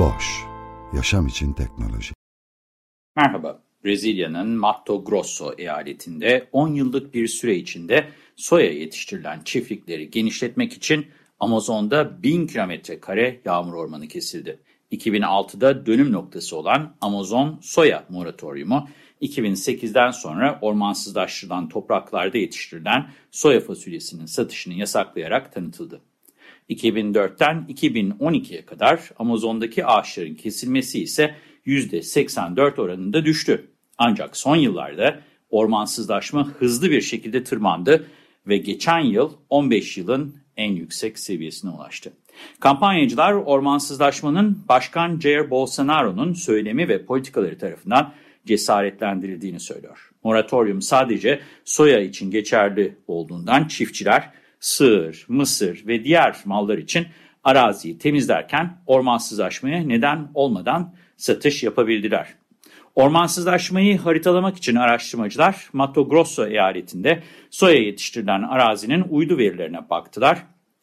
Boş, yaşam için teknoloji. Merhaba, Brezilya'nın Mato Grosso eyaletinde 10 yıllık bir süre içinde soya yetiştirilen çiftlikleri genişletmek için Amazon'da 1000 kilometre kare yağmur ormanı kesildi. 2006'da dönüm noktası olan Amazon Soya Moratoryumu, 2008'den sonra ormansızlaştırılan topraklarda yetiştirilen soya fasulyesinin satışını yasaklayarak tanıtıldı. 2004'ten 2012'ye kadar Amazon'daki ağaçların kesilmesi ise %84 oranında düştü. Ancak son yıllarda ormansızlaşma hızlı bir şekilde tırmandı ve geçen yıl 15 yılın en yüksek seviyesine ulaştı. Kampanyacılar ormansızlaşmanın Başkan Jair Bolsonaro'nun söylemi ve politikaları tarafından cesaretlendirildiğini söylüyor. Moratorium sadece soya için geçerli olduğundan çiftçiler sığır, mısır ve diğer mallar için araziyi temizlerken ormansızlaşmaya neden olmadan satış yapabildiler. Ormansızlaşmayı haritalamak için araştırmacılar Mato Grosso eyaletinde soya yetiştirilen arazinin uydu verilerine baktılar.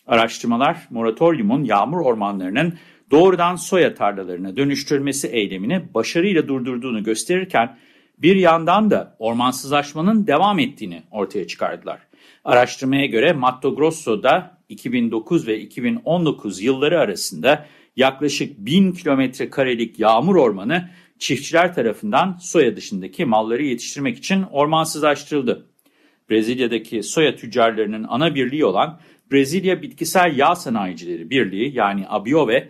Araştırmalar moratoriumun yağmur ormanlarının doğrudan soya tarlalarına dönüştürmesi eylemini başarıyla durdurduğunu gösterirken bir yandan da ormansızlaşmanın devam ettiğini ortaya çıkardılar. Araştırmaya göre Mato Grosso'da 2009 ve 2019 yılları arasında yaklaşık 1000 kilometre karelik yağmur ormanı çiftçiler tarafından soya dışındaki malları yetiştirmek için ormansızlaştırıldı. Brezilya'daki soya tüccarlarının ana birliği olan Brezilya Bitkisel Yağ Sanayicileri Birliği yani ABIOVE,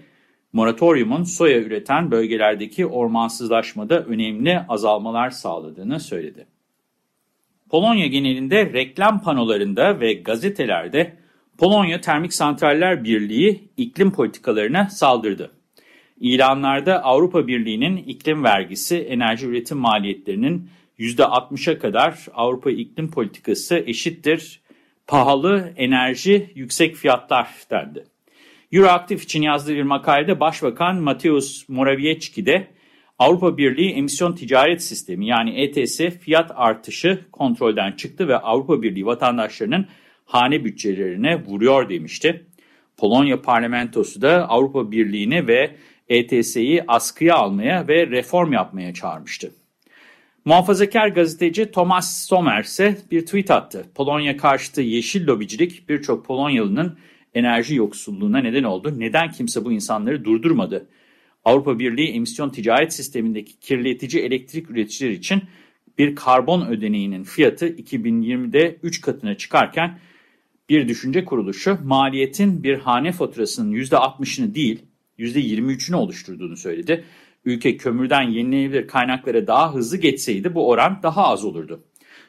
moratoriumun soya üreten bölgelerdeki ormansızlaşmada önemli azalmalar sağladığını söyledi. Polonya genelinde reklam panolarında ve gazetelerde Polonya Termik Santraller Birliği iklim politikalarına saldırdı. İlanlarda Avrupa Birliği'nin iklim vergisi enerji üretim maliyetlerinin %60'a kadar Avrupa iklim politikası eşittir, pahalı enerji yüksek fiyatlar dendi. Euroactiv için yazdığı bir makalede Başbakan Mateusz Morawiecki de Avrupa Birliği emisyon ticaret sistemi yani ETS fiyat artışı kontrolden çıktı ve Avrupa Birliği vatandaşlarının hane bütçelerine vuruyor demişti. Polonya parlamentosu da Avrupa Birliği'ni ve ETS'yi askıya almaya ve reform yapmaya çağırmıştı. Muhafazakar gazeteci Thomas Sommer ise bir tweet attı. Polonya karşıtı yeşil lobicilik birçok Polonyalı'nın enerji yoksulluğuna neden oldu. Neden kimse bu insanları durdurmadı? Avrupa Birliği emisyon ticaret sistemindeki kirletici elektrik üreticiler için bir karbon ödeneğinin fiyatı 2020'de 3 katına çıkarken bir düşünce kuruluşu maliyetin bir hane faturasının %60'ını değil %23'ünü oluşturduğunu söyledi. Ülke kömürden yenilenebilir kaynaklara daha hızlı geçseydi bu oran daha az olurdu.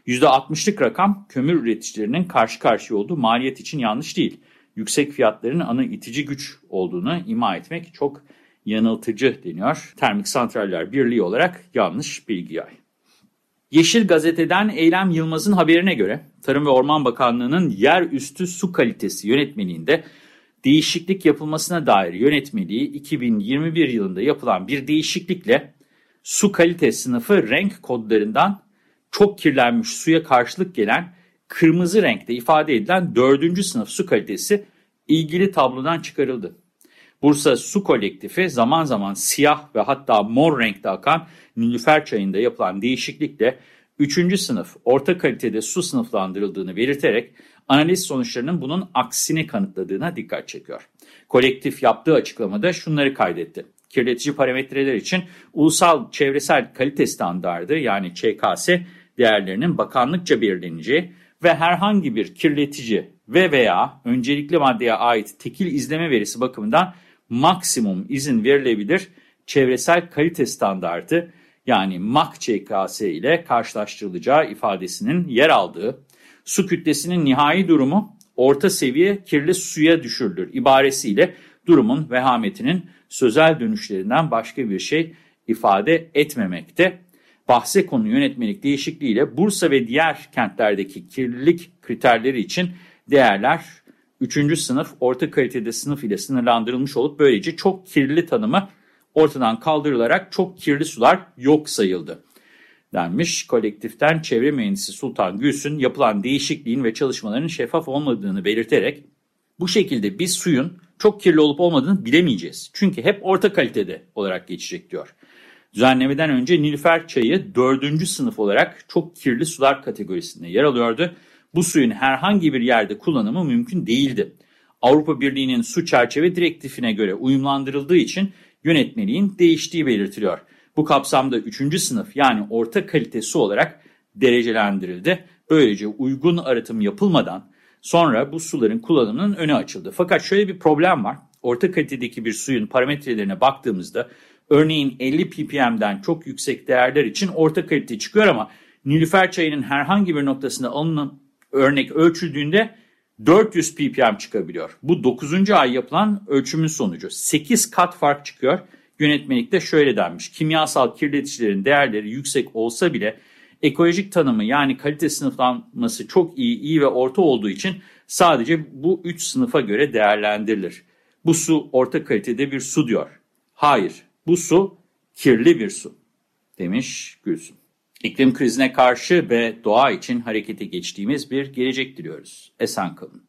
%60'lık rakam kömür üreticilerinin karşı karşıya olduğu maliyet için yanlış değil. Yüksek fiyatların ana itici güç olduğunu ima etmek çok yanıltıcı deniyor. Termik Santraller Birliği olarak yanlış bilgi yay. Yeşil Gazete'den Eylem Yılmaz'ın haberine göre Tarım ve Orman Bakanlığı'nın yer üstü su kalitesi yönetmeliğinde değişiklik yapılmasına dair yönetmeliği 2021 yılında yapılan bir değişiklikle su kalite sınıfı renk kodlarından çok kirlenmiş suya karşılık gelen kırmızı renkte ifade edilen 4. sınıf su kalitesi ilgili tablodan çıkarıldı. Bursa Su Kolektifi zaman zaman siyah ve hatta mor renkte akan Nilüfer çayında yapılan değişiklikle 3. sınıf orta kalitede su sınıflandırıldığını belirterek analiz sonuçlarının bunun aksini kanıtladığına dikkat çekiyor. Kolektif yaptığı açıklamada şunları kaydetti. Kirletici parametreler için ulusal çevresel kalite standardı yani ÇKS değerlerinin bakanlıkça belirleneceği ve herhangi bir kirletici ve veya öncelikli maddeye ait tekil izleme verisi bakımından maksimum izin verilebilir çevresel kalite standartı yani MAK-ÇKS ile karşılaştırılacağı ifadesinin yer aldığı su kütlesinin nihai durumu orta seviye kirli suya düşürülür ibaresiyle durumun vehametinin sözel dönüşlerinden başka bir şey ifade etmemekte. Bahse konu yönetmelik değişikliğiyle Bursa ve diğer kentlerdeki kirlilik kriterleri için değerler 3. sınıf orta kalitede sınıf ile sınırlandırılmış olup böylece çok kirli tanımı ortadan kaldırılarak çok kirli sular yok sayıldı denmiş. Kolektiften çevre mühendisi Sultan Gülsün yapılan değişikliğin ve çalışmaların şeffaf olmadığını belirterek bu şekilde biz suyun çok kirli olup olmadığını bilemeyeceğiz. Çünkü hep orta kalitede olarak geçecek diyor. Düzenlemeden önce Nilüfer çayı 4. sınıf olarak çok kirli sular kategorisinde yer alıyordu. Bu suyun herhangi bir yerde kullanımı mümkün değildi. Avrupa Birliği'nin su çerçeve direktifine göre uyumlandırıldığı için yönetmeliğin değiştiği belirtiliyor. Bu kapsamda 3. sınıf yani orta kalite su olarak derecelendirildi. Böylece uygun arıtım yapılmadan sonra bu suların kullanımının önü açıldı. Fakat şöyle bir problem var. Orta kalitedeki bir suyun parametrelerine baktığımızda örneğin 50 ppm'den çok yüksek değerler için orta kalite çıkıyor ama Nilüfer çayının herhangi bir noktasında alınan örnek ölçüldüğünde 400 ppm çıkabiliyor. Bu 9. ay yapılan ölçümün sonucu. 8 kat fark çıkıyor. Yönetmelikte şöyle denmiş. Kimyasal kirleticilerin değerleri yüksek olsa bile ekolojik tanımı yani kalite sınıflanması çok iyi, iyi ve orta olduğu için sadece bu 3 sınıfa göre değerlendirilir. Bu su orta kalitede bir su diyor. Hayır, bu su kirli bir su demiş Gülsün. İklim krizine karşı ve doğa için harekete geçtiğimiz bir gelecek diliyoruz. Esen kalın.